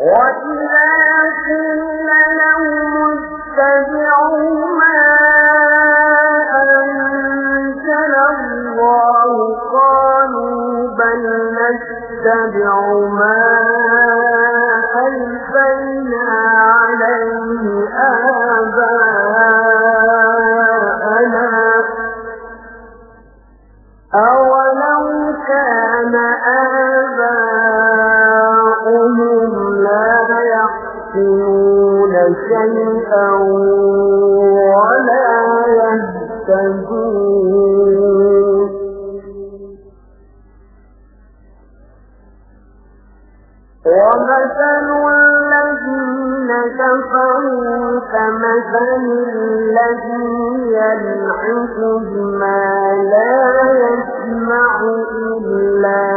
وَإِذَا قِيلَ مَا أَنزَلَ اللَّهُ قَالُوا بَلْ نَتَّبِعُ مَا يَعْقِلُونَ شَيْئًا وَلَا يَهْتَدُونَ. وَمَثَلُ الَّذِينَ كَفَرُوا كَمَثَلِ الَّذِي يَنْعِقُ بِمَا لَا يَسْمَعُ إِلَّا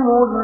هم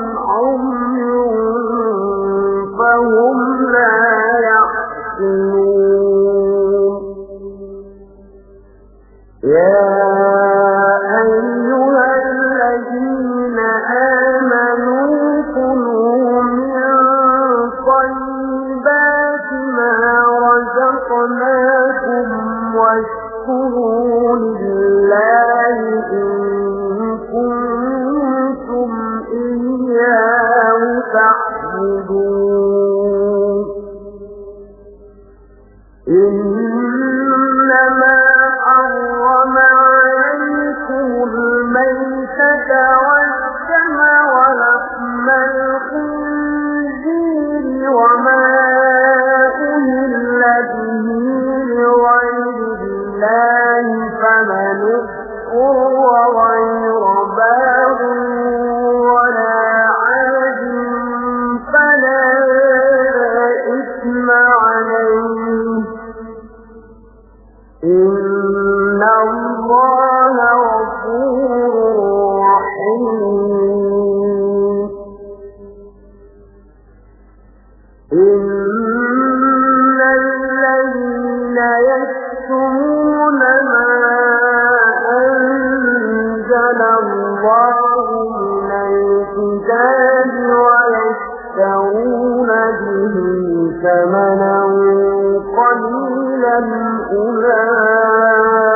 أُولَٰئِكَ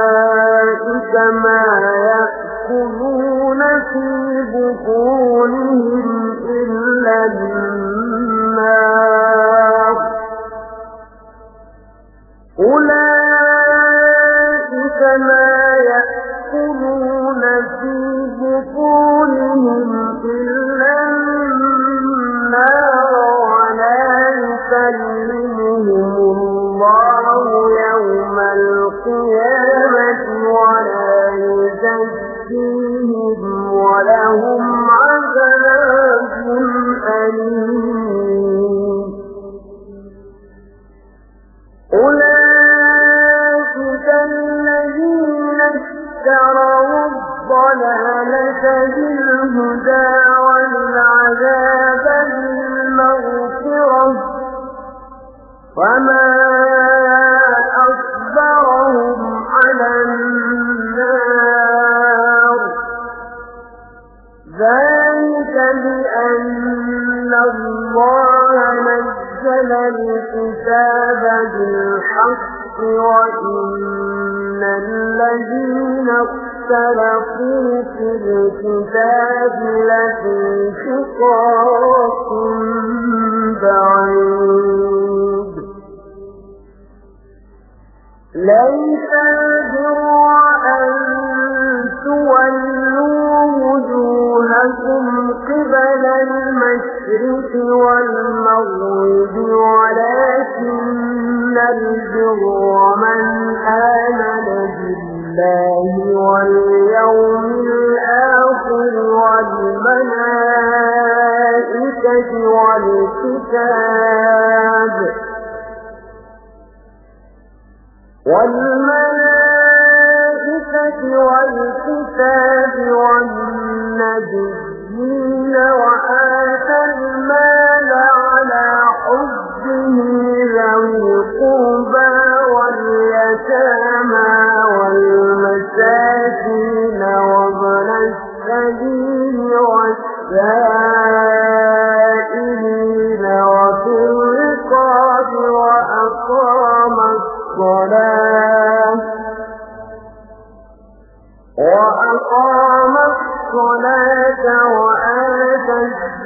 مَا يَأْكُلُونَ فِي بُطُونِهِمْ إِلَّا النَّارَ ۖ نَزَّلَ الْكِتَابَ بِالْحَقِّ وَإِنَّ الَّذِينَ اخْتَلَفُوا فِي الْكِتَابِ لَفِي شِقَاقٍ بَعِيدٍ لَيْسَ الْبِرَّ أَن تُوَلُّوا وُجُوهَكُمْ قِبَلَ الْمَشْرِقِ وَالْمَغْرِبِ وَلَٰكِنَّ الْبِرَّ مَنْ آمَنَ بِاللَّهِ وَالْيَوْمِ الْآخِرِ وَالْمَلَائِكَةِ وَالْكِتَابِ. وَالْمَلَائِكَةِ وَالْكِتَابِ وَالنَّبِيِّينَ. وَآتَى المال على حبه ذوي القربى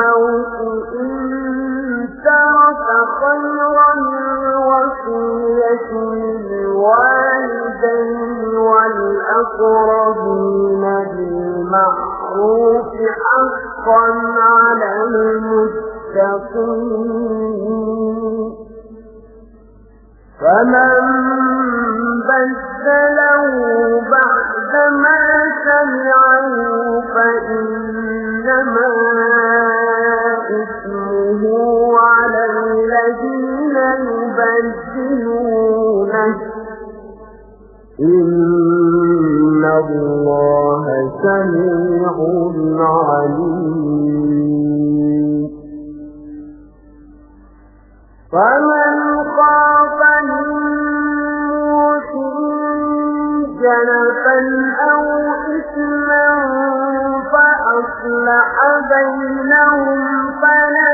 الموت إن ترك خيرا الوصية للوالدين والأقربين بالمعروف حقا على المتقين. فمن بدله بعدما سمعه فإنما على الذين يبدلونه إن الله سميع عليم. فمن خاف من موت جنفا أو إثما فأصلح بينهم فلا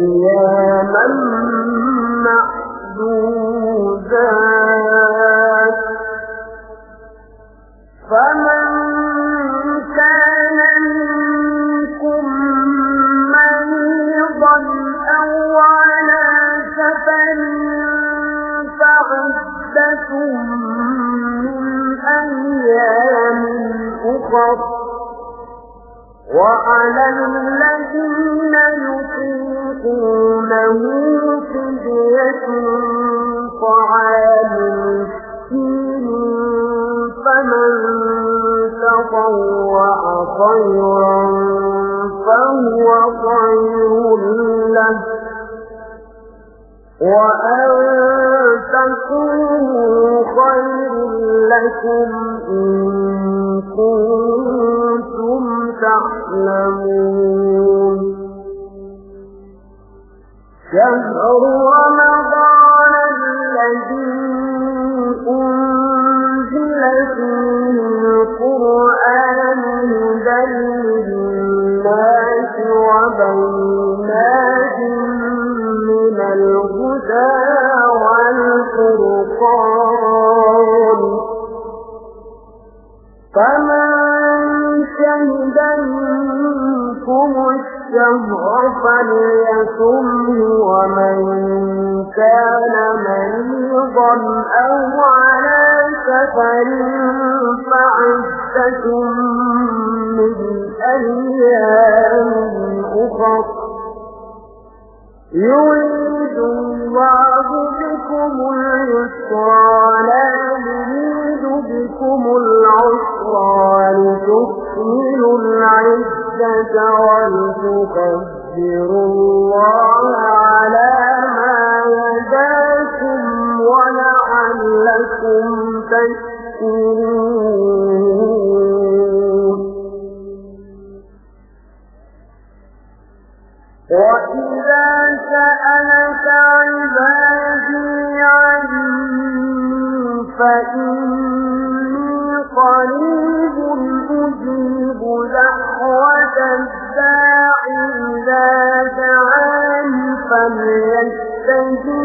فليستجيبوا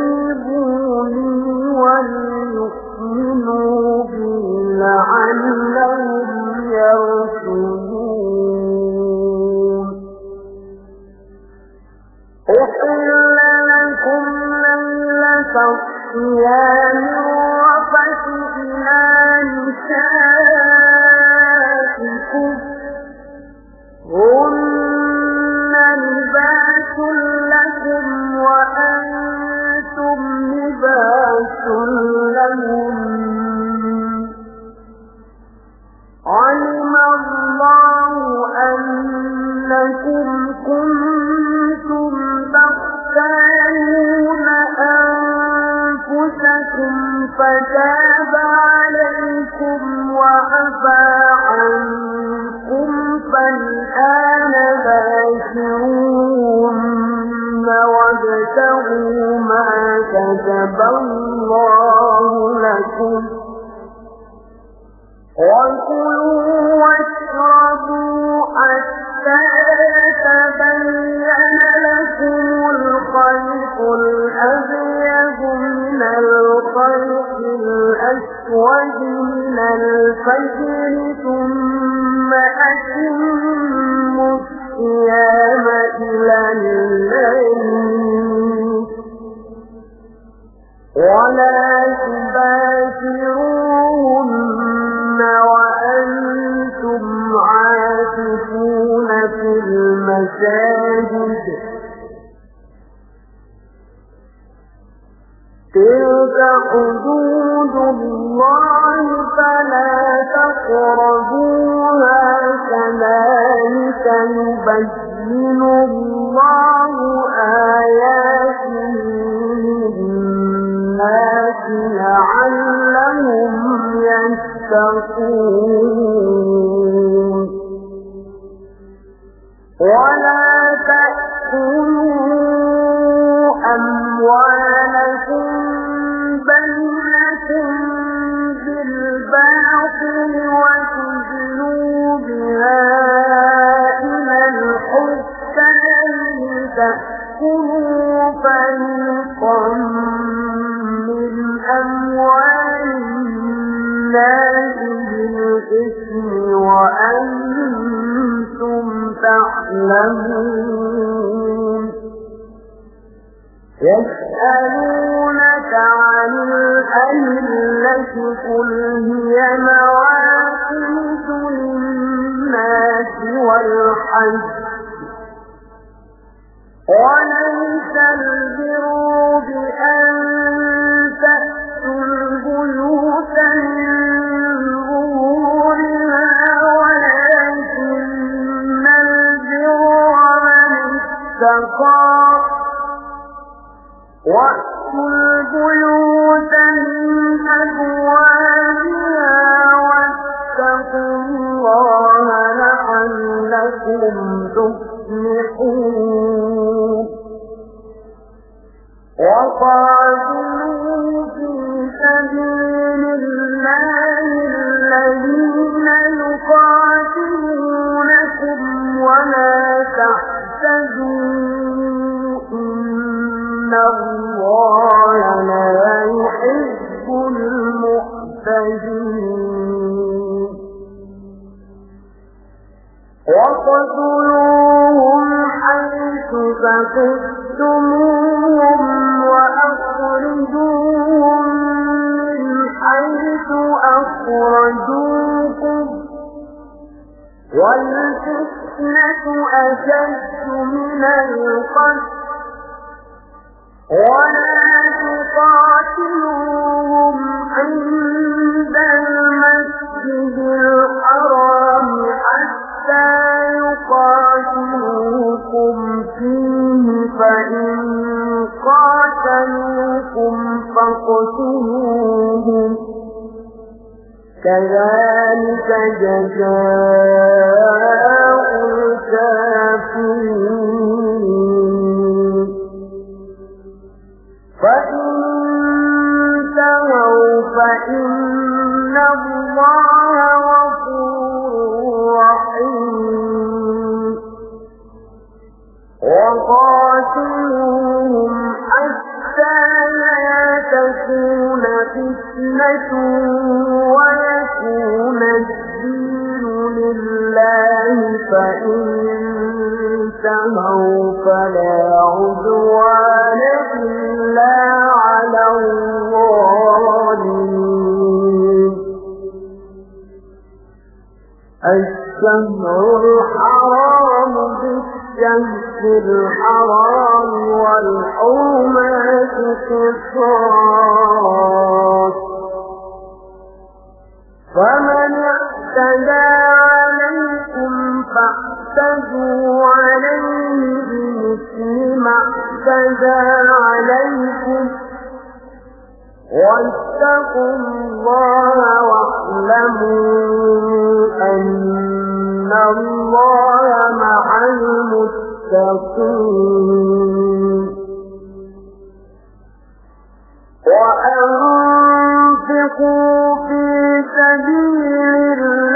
التي قل هي مواقيت للناس والحج. كذلك جزاء اعتدى عليكم واتقوا الله واعلموا أن الله مع المتقين وأنفقوا في سبيل الله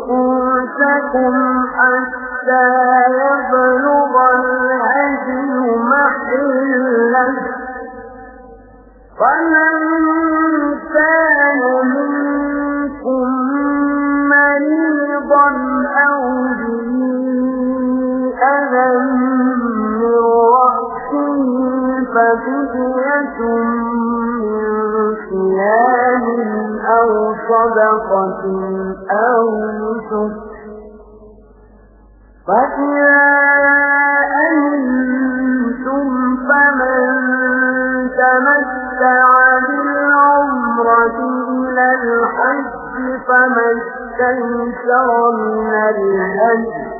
رؤوسكم حتى يبلغ الهدي محلة. فمن كان منكم مريضا أو به أذى من رأسه ففدية من صيام أو صدقة. أو نسك. فإذا أمنتم فمن تمتع بالعمرة إلى الحج فما استيسر من الهدي.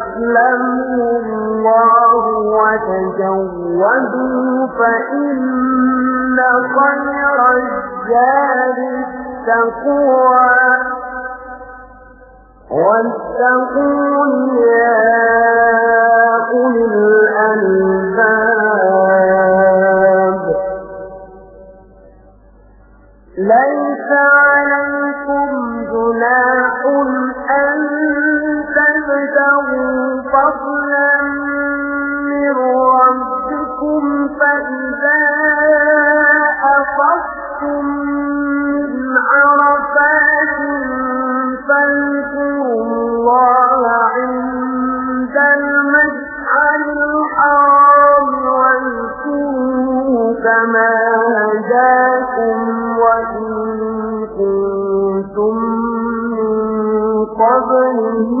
يعلمه الله وتزودوا فإن خير الزاد التقوى واتقون يا أولي الألباب ليس عليكم جناح أن تبتغوا فضلا من ربكم فإذا أخذتم من عرفات فاذكروا الله عند المشعر الحرام واذكروا كما هداكم وإن كنتم من قبله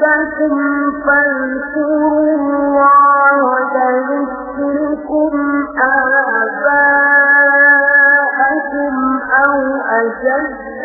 مناسككم فاذكروا الله كذكركم آباءكم أو أشد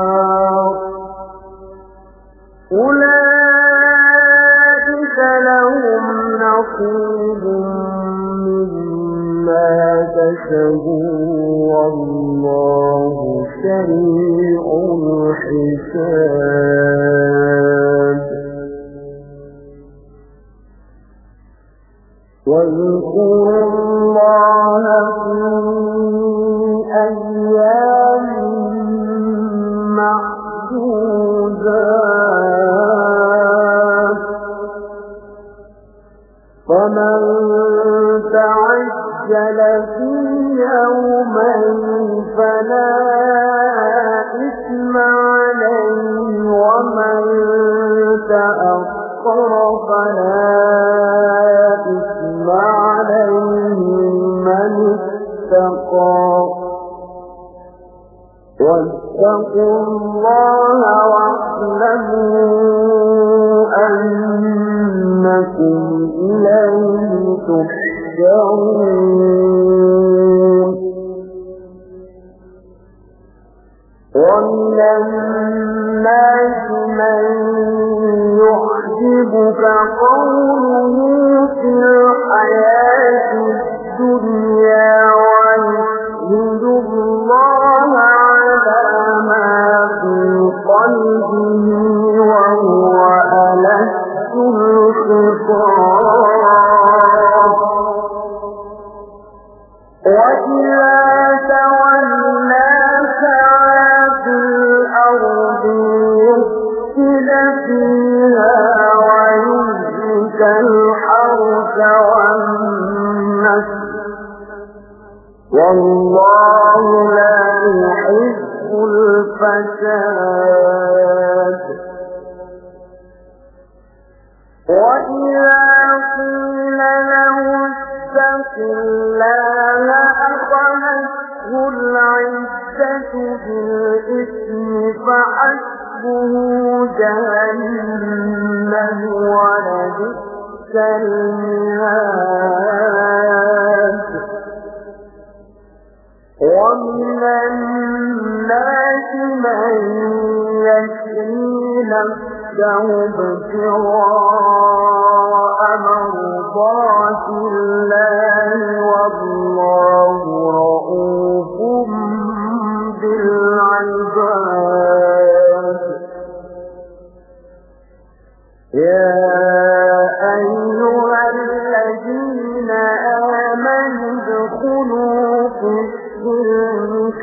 نصيب مما كسبوا والله سريع الحساب واذكروا الله في فمن تعجل في يومين فلا إثم عليه ومن تأخر فلا إثم عليه من اتقى. واتقوا الله واعلموا أنكم إليه تحشرون ومن الناس من يعجبك قوله في الحياة الدنيا ويشهد الله على ما في قلبه وهو ألد الخطاب. الفساد وإذا قيل له اتق الله أخذته العزة بالإثم فحسبه جهنم ولبئس المهاد. ومن نفسه ابتغاء مرضات الله والله رؤوف بالعباد. يا أيها الذين آمنوا ادخلوا في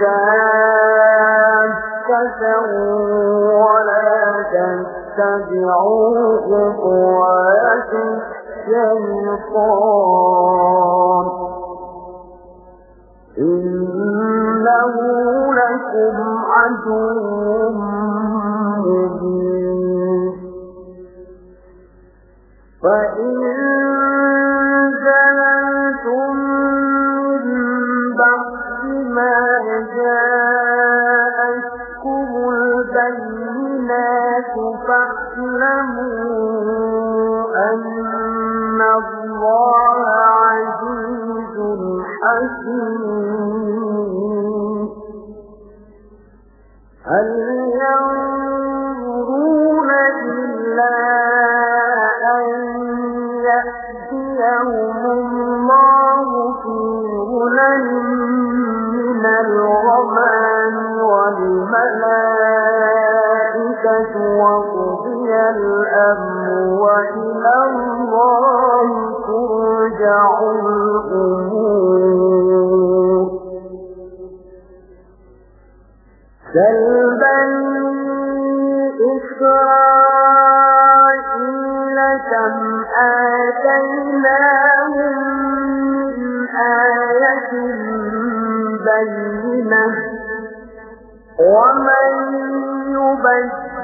كافة ولا تتبعوا خطوات الشيطان. إنه لكم عدو مبين. فإن أن الله عزيز حكيم. وإلى الله ترجع الأمور. سل إسرائيل كم آتيناهم من آية بينة ومن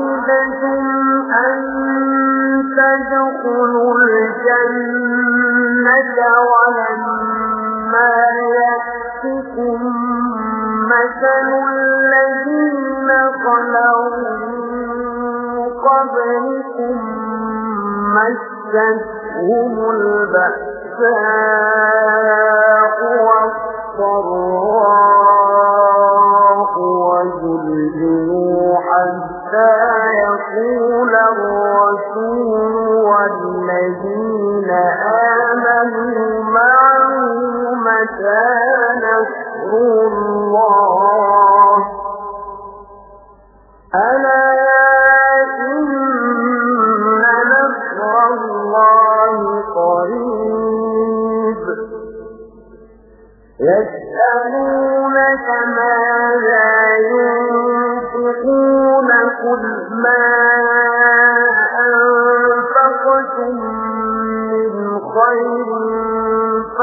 حسبتم أن تدخلوا الجنة ولما يأتكم مثل الذين خلوا قبلكم مستهم البأساء والضراء وزلزلوا حتى يقول الرسول والذين آمنوا معه متى نصر الله؟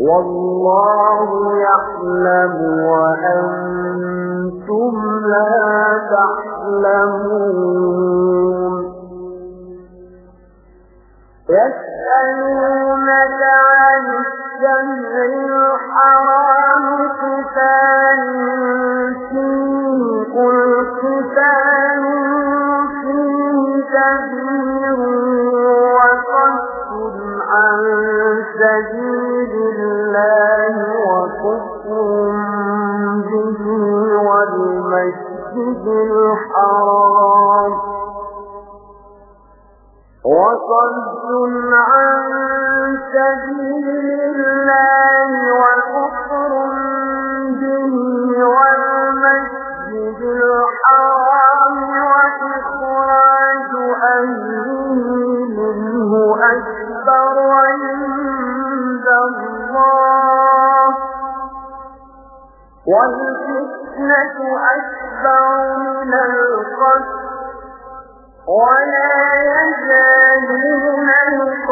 والله يعلم وأنتم لا تعلمون. يسألونك عن سبيل الله به منه أكبر عند الله والفتنة أكبر من ولا يزالون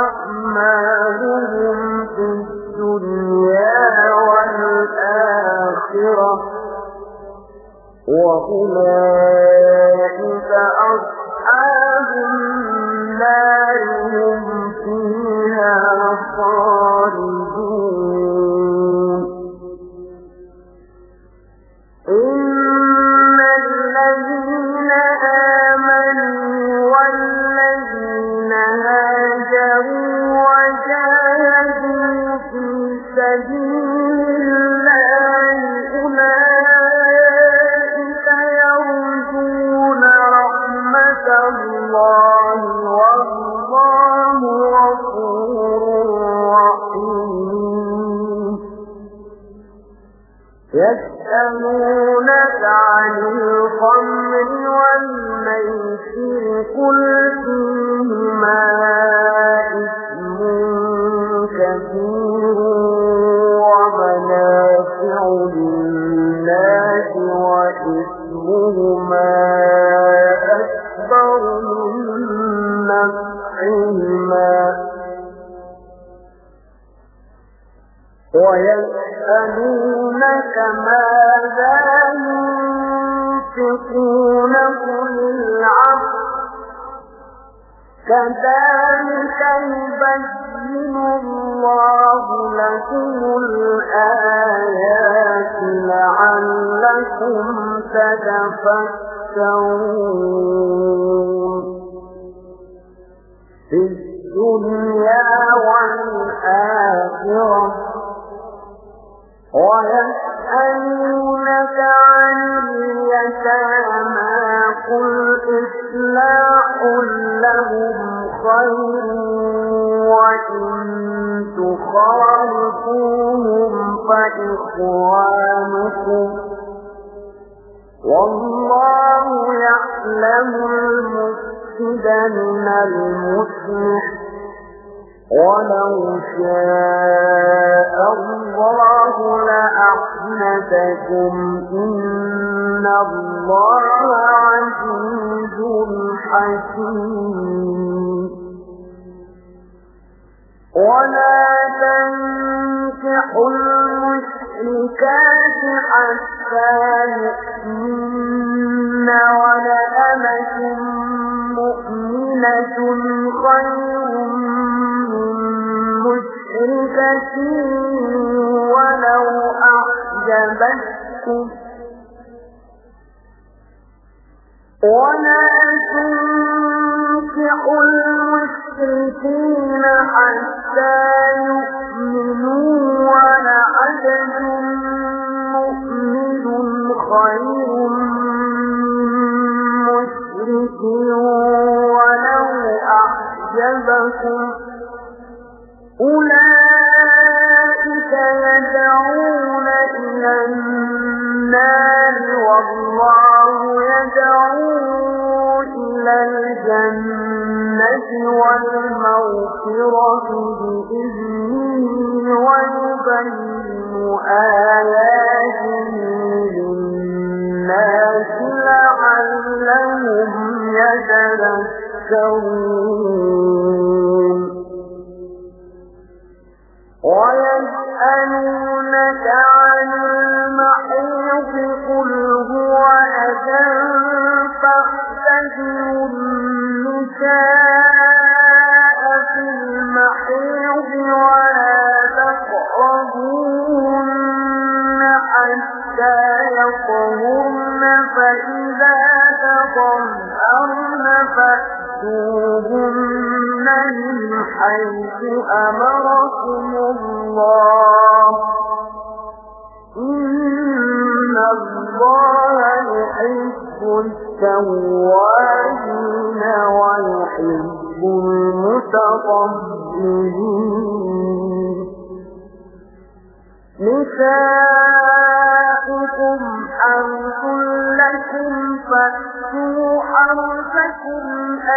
أعمالهم في الدنيا والآخرة وأولئك أصحاب النار هم فيها خالدون. الخمر والميسر قل فيهما لعلكم فاعتزلوا النساء في المحيط ولا تقربوهن حتى يطهرن فإذا تطهرن فأتوهن من حيث أمركم الله إن الله يحب التوابين ويحب المتطهرين. نساؤكم حرث لكم فأتوا حرثكم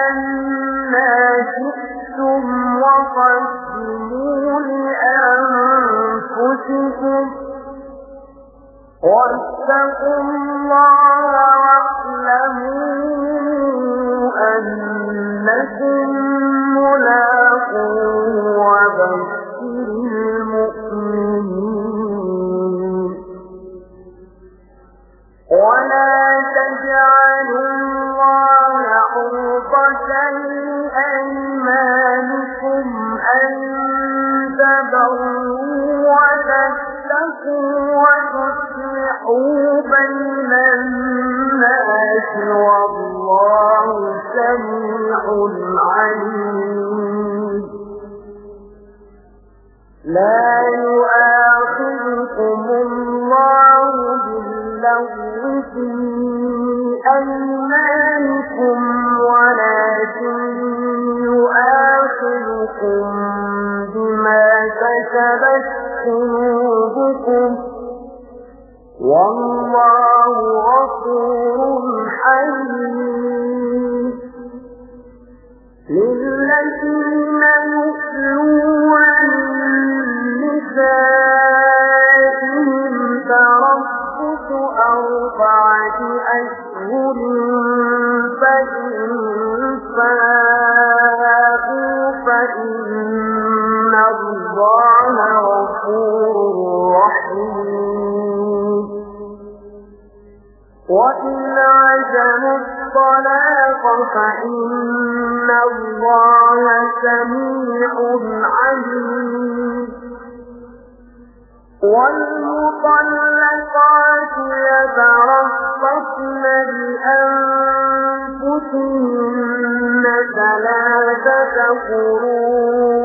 أنا شئتم وقدموا لأنفسكم. واتقوا الله واعلموا أنكم ملاقوه وبشر المؤمنين. ولا تجعلوا الله عرضة لأيمانكم أن تبروا وتصلحوا بين الناس والله سميع عليم لا يؤاخذكم الله باللغو في أيمانكم ولكن يؤاخذكم بما كسبت قلوبكم والله غفور حليم. للذين يؤلون نسائهم تربص أربعة أشهر فإن الله غفور رحيم وإن عزموا الطلاق فإن الله سميع عليم والمطلقات يتربصن بأنفسهن ثلاثة قرون.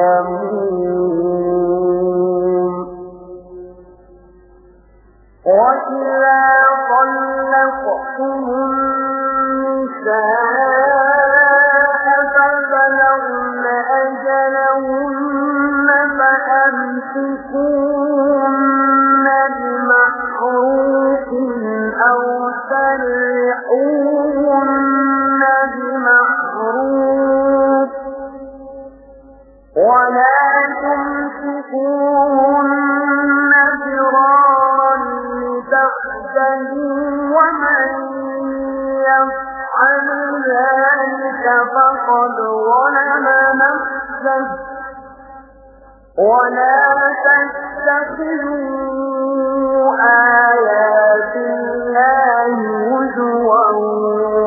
لم ولا تتخذوا آيات الله وجوا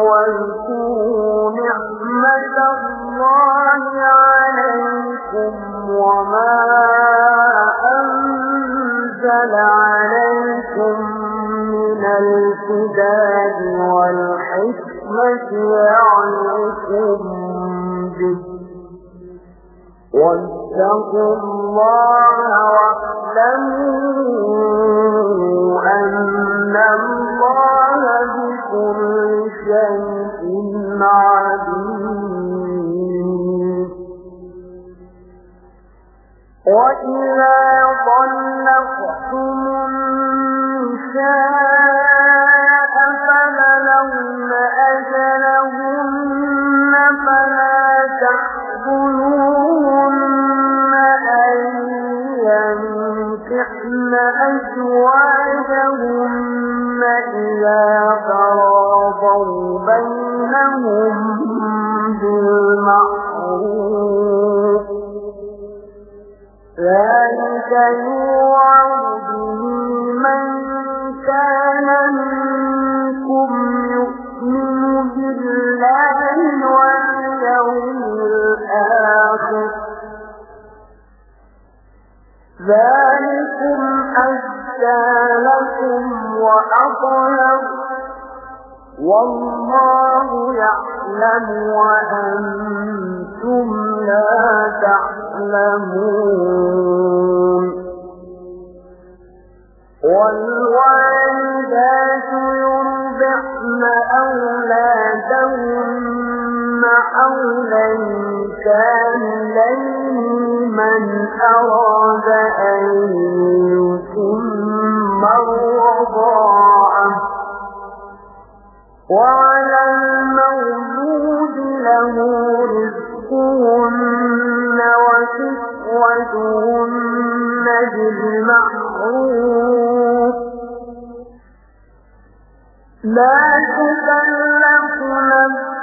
واذكروا نعمة الله عليكم وما أنزل عليكم من الكتاب والحكمة يعنكم به واتقوا الله واعلموا أن الله بكل شيء عليم. وإذا ضلقتم النساء فبلغن أجلهن فلا تحضن أزواجهن إذا تراضوا بينهم بالمعروف. ذلك يوعظ به من كان منكم يؤمن بالله واليوم الآخر. ذلكم أزكى لكم وأطهر والله يعلم وأنتم لا تعلمون. والوالدات يرضعن أولادهن حولين كاملين من أراد أن يتم الرضاعة وعلى المولود له رزقهن وكسوتهن بالمعروف لا تكلف نفس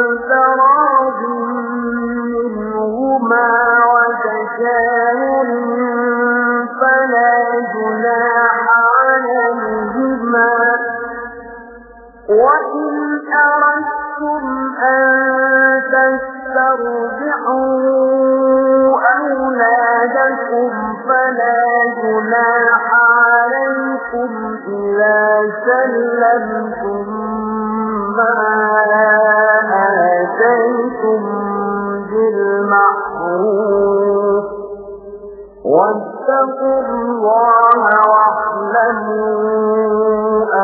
فلا جناح عليهما وإن أردتم أن تسترجعوا أولادكم فلا جناح عليكم إذا سلمتم ما آتيتم بالمعروف واتقوا الله واعلموا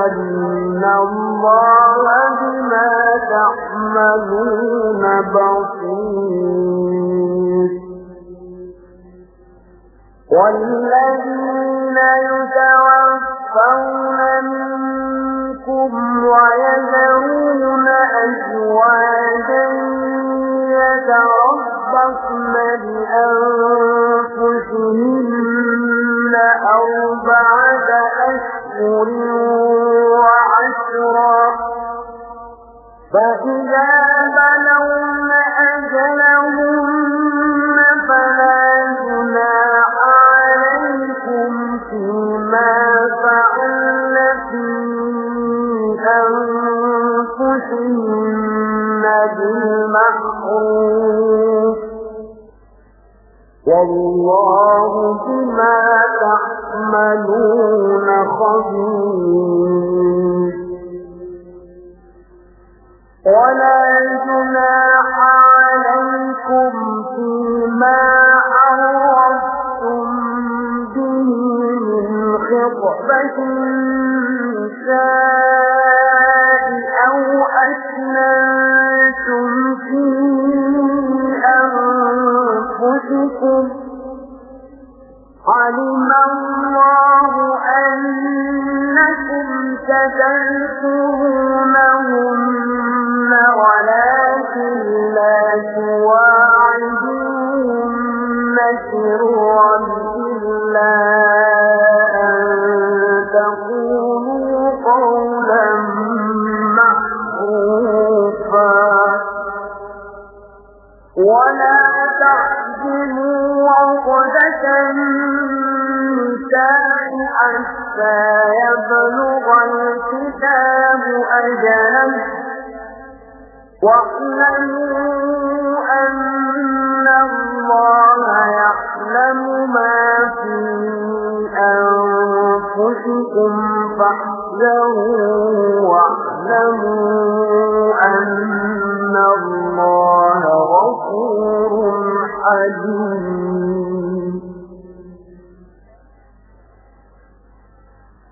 أن الله بما تعملون بصير. والذين يتوفون منكم ويذرون أزواجا يتربصن بأنفسهن أربعة أشهر وعشرا فإذا بلغن أجلهن فلا جناح عليكم فيما فعلن في أنفسهن بالمعروف والله بما تعملون خبير ولا جناح عليكم فيما عرضتم به من خطبة النساء الله أنكم تذكرونهن ولكن لا تواعدوهن سرا إلا أن تقولوا قولا معروفا. ولا تعزموا عقدة حتى يبلغ الكتاب أجله واعلموا أن الله يعلم ما في أنفسكم فاحذروا واعلموا أن الله غفور حليم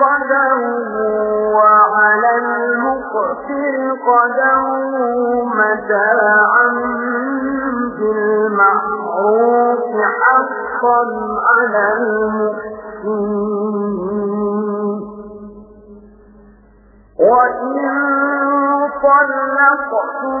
قدره وعلى المقتر قدره متاعا بالمعروف حقا على المحسنين. وإن طلقتموهن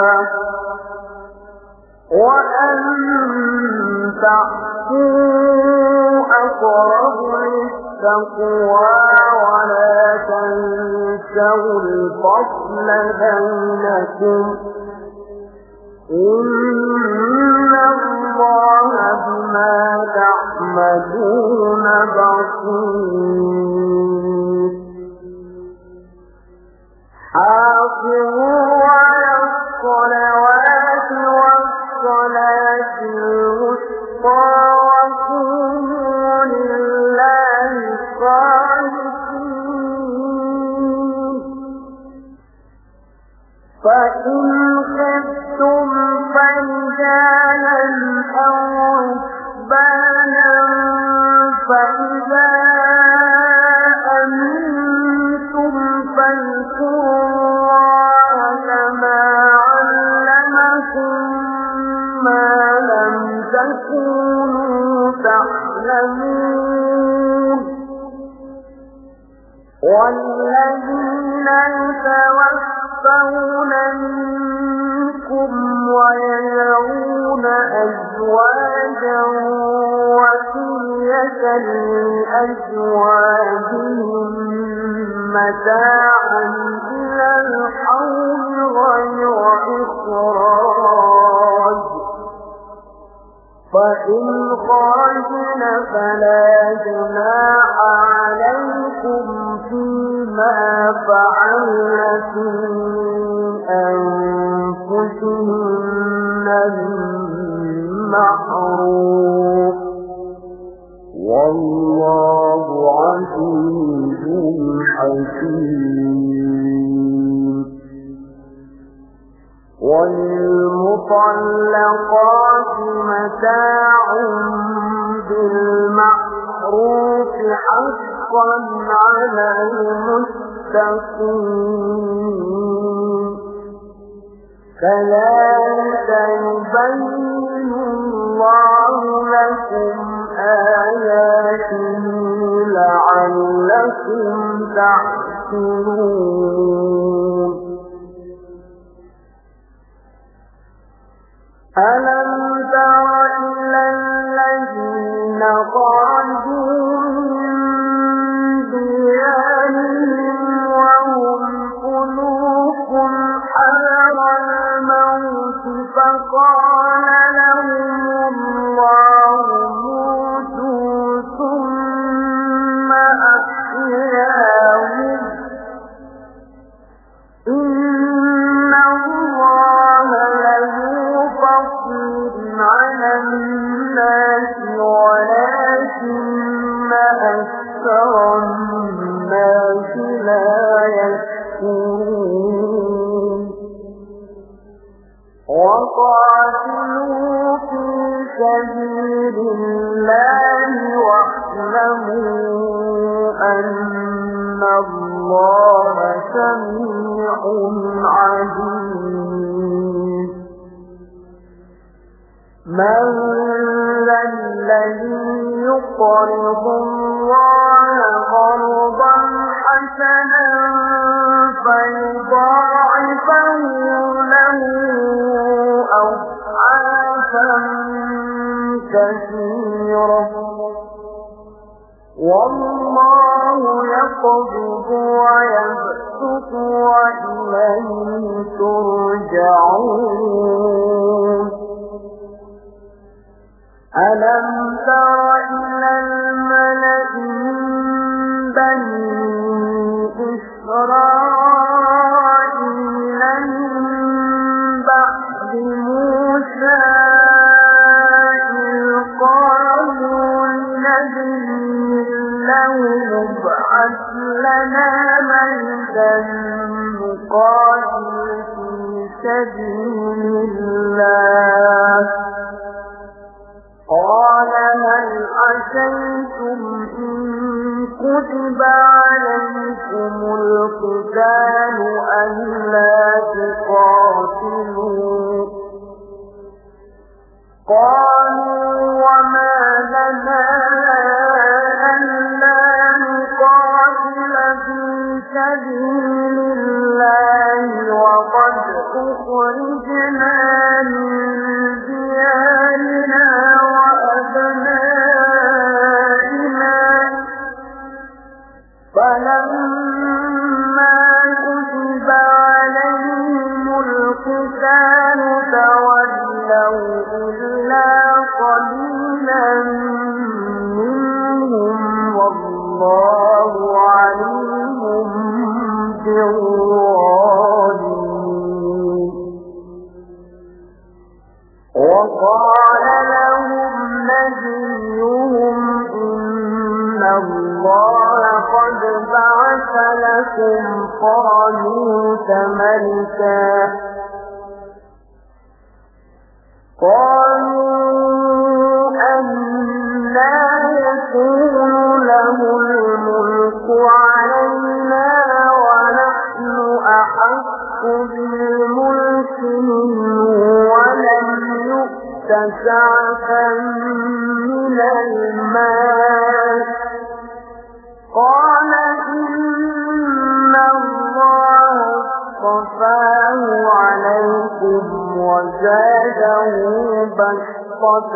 وأن تعفوا أقرب للتقوى ولا تنسوا الفضل بينكم إن الله بما تعملون بصير حافظوا على الصلوات الوسطى وقوموا لله قانتين فإن خفتم فرجالا أو ركبانا فإذا يتوفون منكم ويذرون أزواجا وصية لأزواجهم متاعا إلى الحول غير إخراج فإن خرجن فلا جناح عليكم فيما فعلن في أنفسهن بالمعروف والله عزيز حكيم وللمطلقات متاع بالمعروف حقا على المتقين كذلك يبين الله لكم آياته لعلكم تعقلون ألم تر إلى الذين خرجوا يحق بالملك منه ولم يؤت سعفا من المال. قال إن الله اصطفاه عليكم وزاده بسطة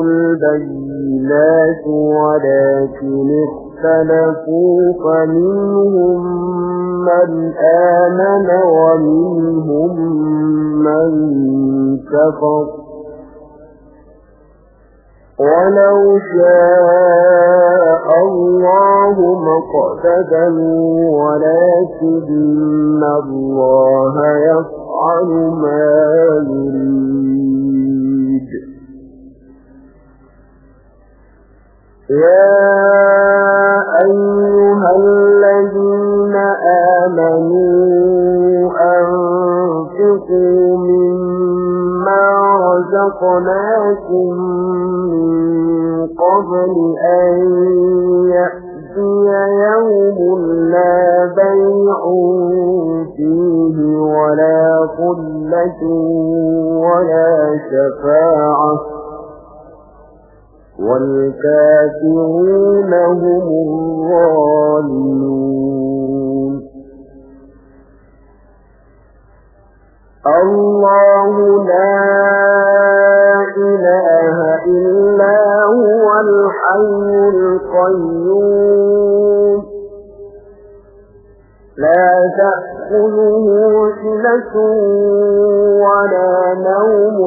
البينات ولكن اختلفوا فمنهم من آمن ومنهم من كفر. ولو شاء الله ما ولكن الله يفعل ما يريد. يا أيها الذين آمنوا أنفقوا مما رزقناكم من قبل أن يأتي يوم لا بيع فيه ولا قلة ولا شفاعة والكافرون هم الظالمون. الله لا إله إلا هو الحي القيوم. لا تأخذه سنة ولا نوم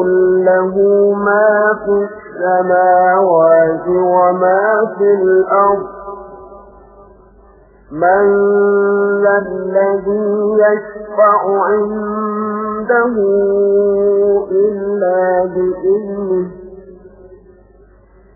له ما في السماوات وما في الأرض. من الذي يشفع عنده إلا بإذنه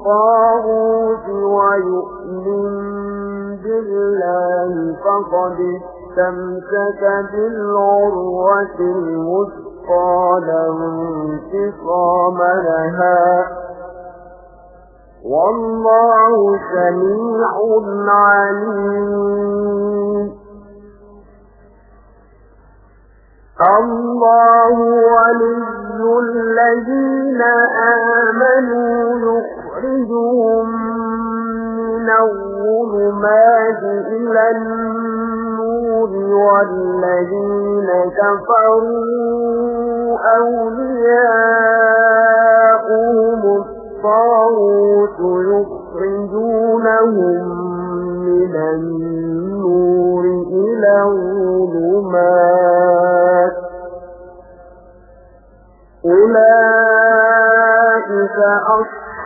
الطاغوت ويؤمن بالله فقد استمسك بالعروة المسقى لا انتصام لها. والله سميع عليم. الله ولي الذين آمنوا يخرجهم من الظلمات إلى النور والذين كفروا أولياؤهم الطاغوت يخرجونهم من النور إلى الظلمات. أولئك أصحاب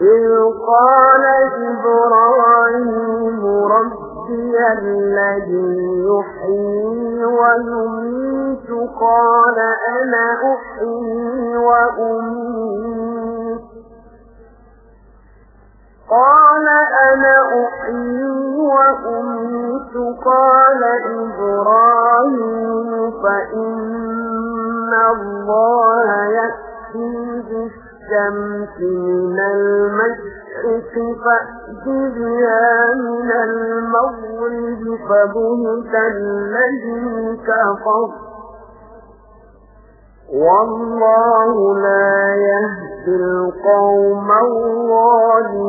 إذ قال إبراهيم ربي الذي يحيي ويميت قال أنا أحيي وأميت. قال أنا أحيي وأميت قال إبراهيم فإن الله يأتي الشمس من المشرق فأت بها من المغرب فبهت الذي كفر. والله لا يهدي القوم الظالمين.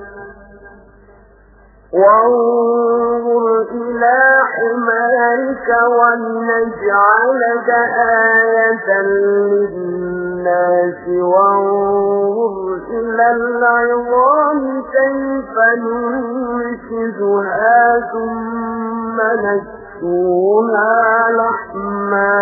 وانظر إلى حمارك ولنجعلك آية للناس وانظر إلى العظام كيف ننشزها ثم نكسوها لحما.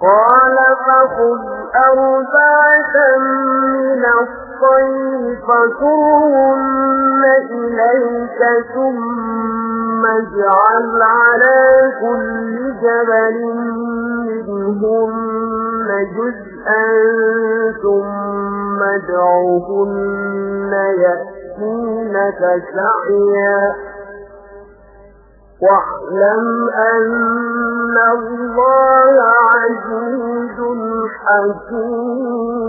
قال فخذ أربعة من الطير فصرهن إليك ثم اجعل على كل جبل منهن جزءا ثم ادعوهن يأتينك سعيا. واعلم أن الله عزيز حكيم.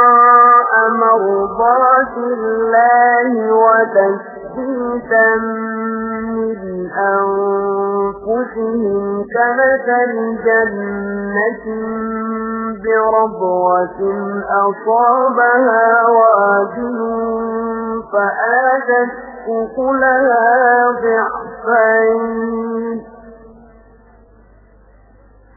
مرضات الله وتثبيتا من أنفسهم كمثل جنة بربوة أصابها وادل فآتت أكلها ضعفين.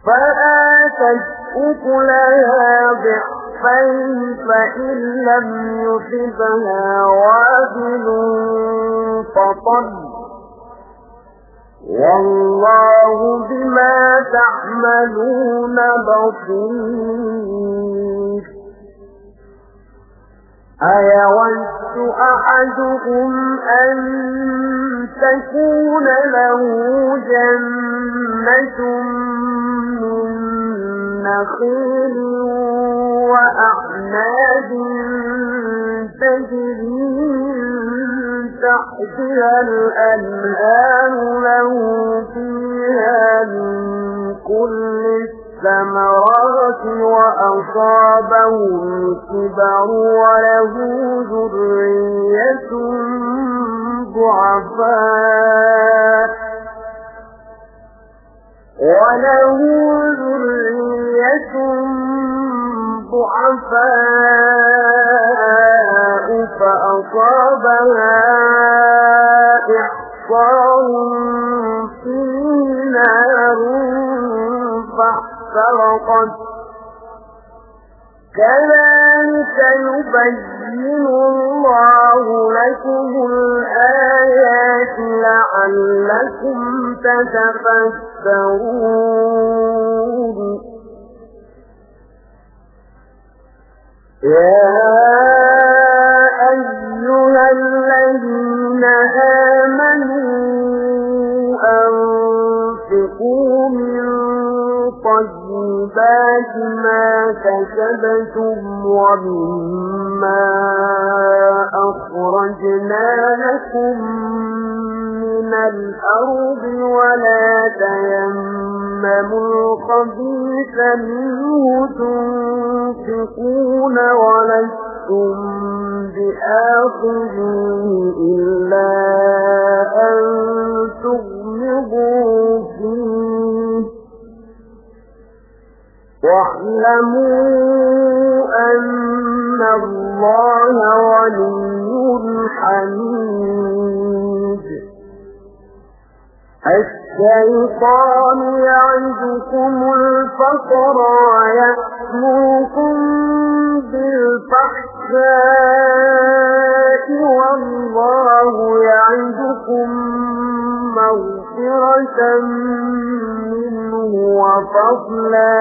فآتت أكلها ضعفين. فإن لم يصبها وابل فطل والله بما تعملون بصير أيود أحدكم أن تكون له جنة من نخيل وأعناب تجري تحتها الأنهار له فيها من كل الثمرات وأصابه الكبر وله ذرية ضعفاء. وله ذرية ضعفاء فأصابها إحصار فيه نار فاحترقت كذلك يبين الله لكم الآيات لعلكم تتفكرون. يا أيها الذين آمنوا طيبات ما كسبتم ومما أخرجنا لكم من الأرض ولا تيمموا الخبيث منه تنفقون ولستم بآخذه إلا أن تغمضوا فيه. واعلموا أن الله ولي حميد. الشيطان يعدكم الفقر ويأمركم بالفحشاء والله يعدكم مغفرة منه وفضلا.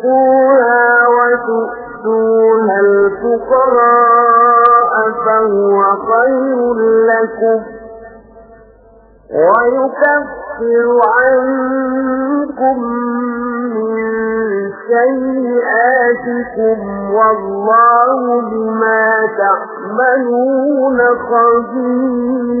تخفوها وتؤتوها الفقراء فهو خير لكم ويكفر عنكم من سيئاتكم والله بما تعملون خبير.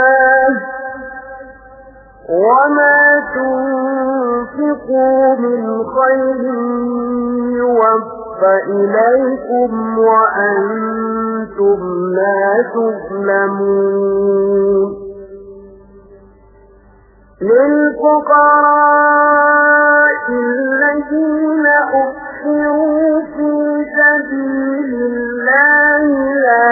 وما تنفقوا من خير يوفى إليكم وأنتم لا تظلمون للفقراء الذين أحصروا في سبيل الله لا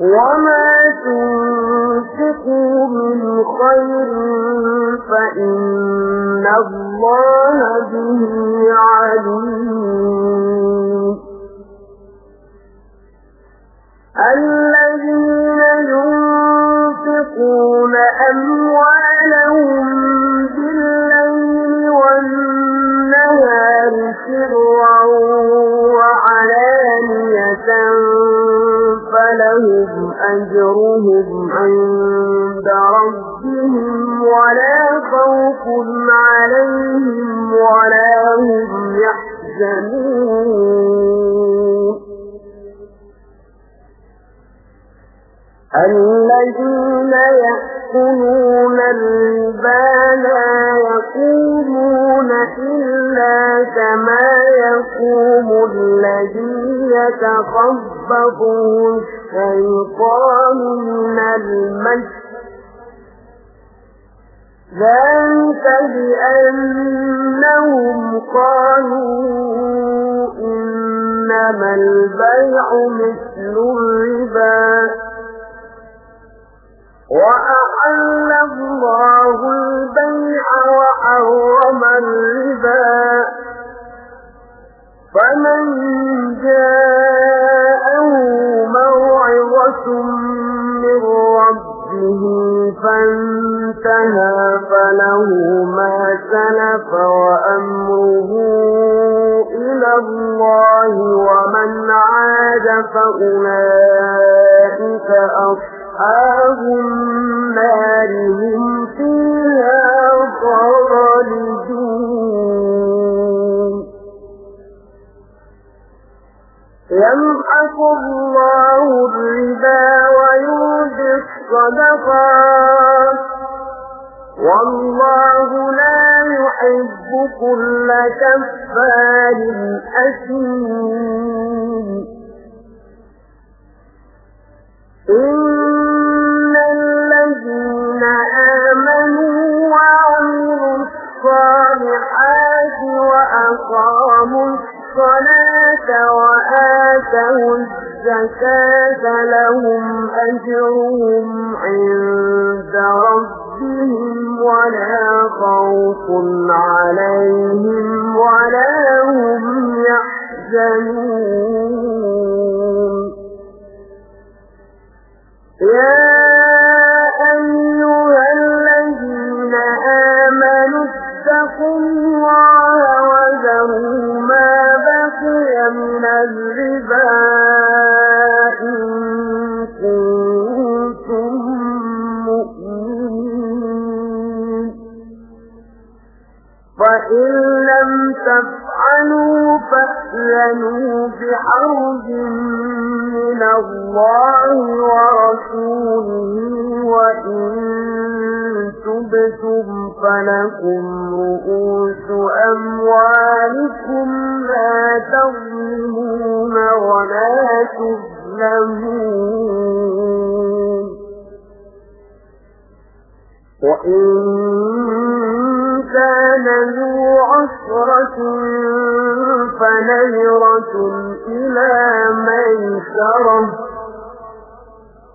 وما تنفقوا من خير فإن الله به عليم الذين ينفقون أموالهم أجرهم عند ربهم ولا خوف عليهم ولا هم يحزنون. الذين يأكلون الربا لا يقومون إلا كما يقوم الذي يتخبطه الشيطان من المس. ذلك بأنهم قالوا إنما البيع مثل الربا. وأحل الله البيع وحرم الربا. فمن جاءه فانتهى فله ما سلف وأمره إلى الله ومن عاد فأولئك أصحاب النار هم فيها خالدون. يمحق الله الربا ويربي الصدقات والله لا يحب كل كفار أثيم. إن الذين آمنوا وعملوا الصالحات وأقاموا الصلاة وآتوا الزكاة لهم أجرهم عند ربهم ولا خوف عليهم ولا هم يحزنون. يا أيها الذين آمنوا اتقوا الله وذروا من الربا إن كنتم مؤمنين. فإن لم تفعلوا فأذنوا بحرب من الله ورسوله وإن تبتم فلكم رؤوس أموالكم لا تظلمون ولا تظلمون وإن كان ذو عسرة فنيرة إلى ميسرة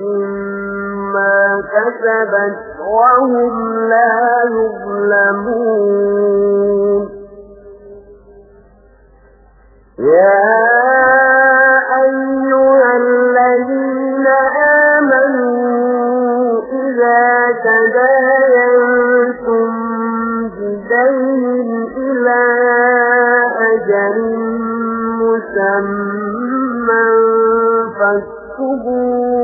مما كسبت وهم لا يظلمون. يا أيها الذين آمنوا إذا تداينتم بدين إلى أجل مسمى فاكتبوه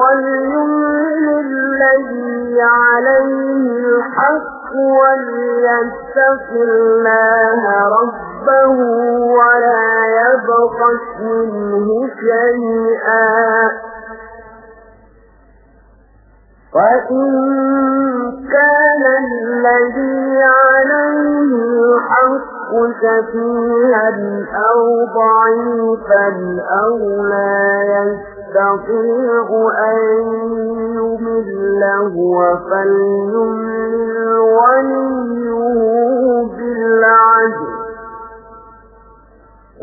وليمل الذي عليه الحق وليتق الله ربه ولا يبقش منه شيئا فإن كان الذي عليه الحق سفيها أو ضعيفا أو لا يستطيع أن يمله فليمل وليه بالعدل.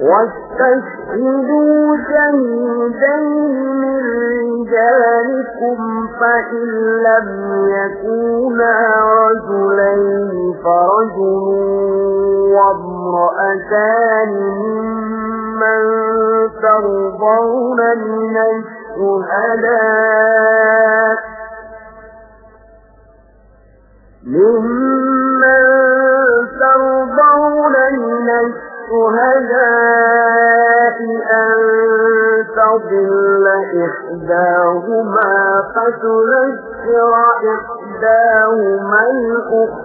واستشهدوا شهيدين من رجالكم فإن لم يكونا رجلين فرجل وامرأتان ممن ترضون من الشهداء ممن ترضون من الشهداء فتذكر إحداهما الأخرى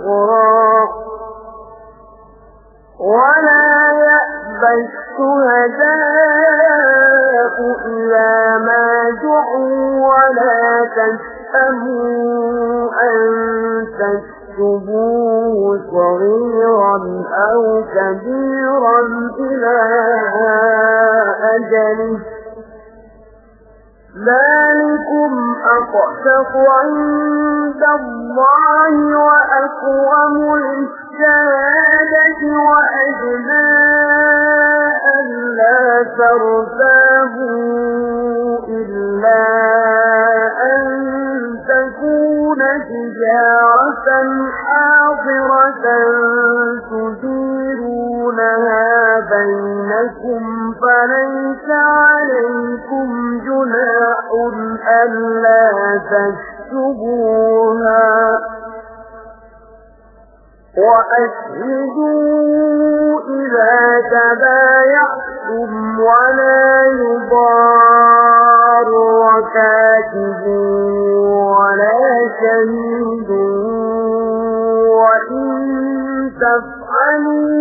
أقسط عند الله وأقوم للشهادة وأجنى ألا ترتابوا إلا أن تكون تجارة حاضرة تديرونها بينكم فليس جناح ألا تكتبوها وأشهدوا إذا تبايعتم ولا يضار وكاتب ولا شهيد وإن تفعلوا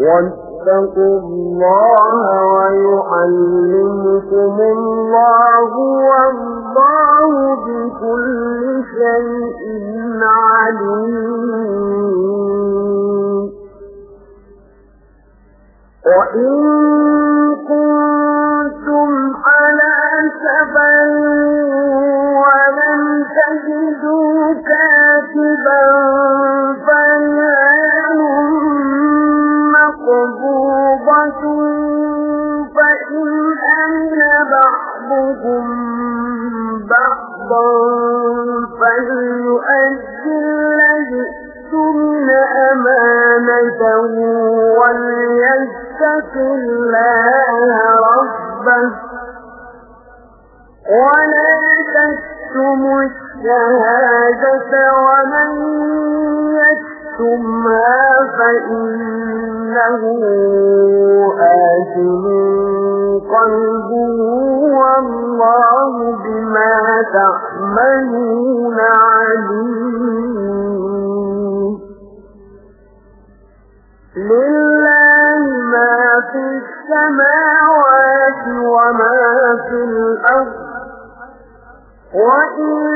واتقوا الله ويعلمكم الله والله بكل شيء عليم. وإن كنتم على سفر ولم تجدوا كاتبا فرهان بعضكم بعضا فليؤدي الذي اؤتمن أمانته وليتق الله ربه. ولا تكتموا الشهادة ومن يكتمها فإنه آثم قلبه والله بما تعملون عليم لله ما في السماوات وما في الأرض وإن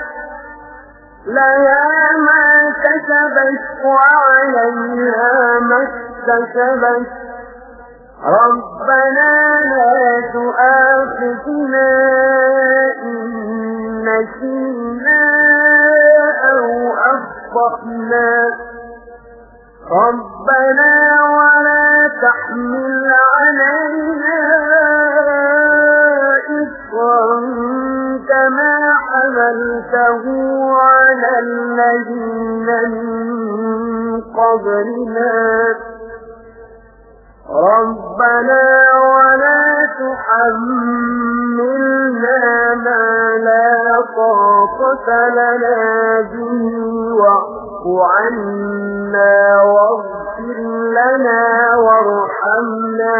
لها ما كسبت وعليها ما اكتسبت. ربنا لا تؤاخذنا إن نسينا أو أخطأنا. ربنا ولا تحمل علينا إصرا حملته على الذين من قبلنا. ربنا ولا تحملنا ما لا طاقة لنا به. واعف عنا واغفر لنا وارحمنا.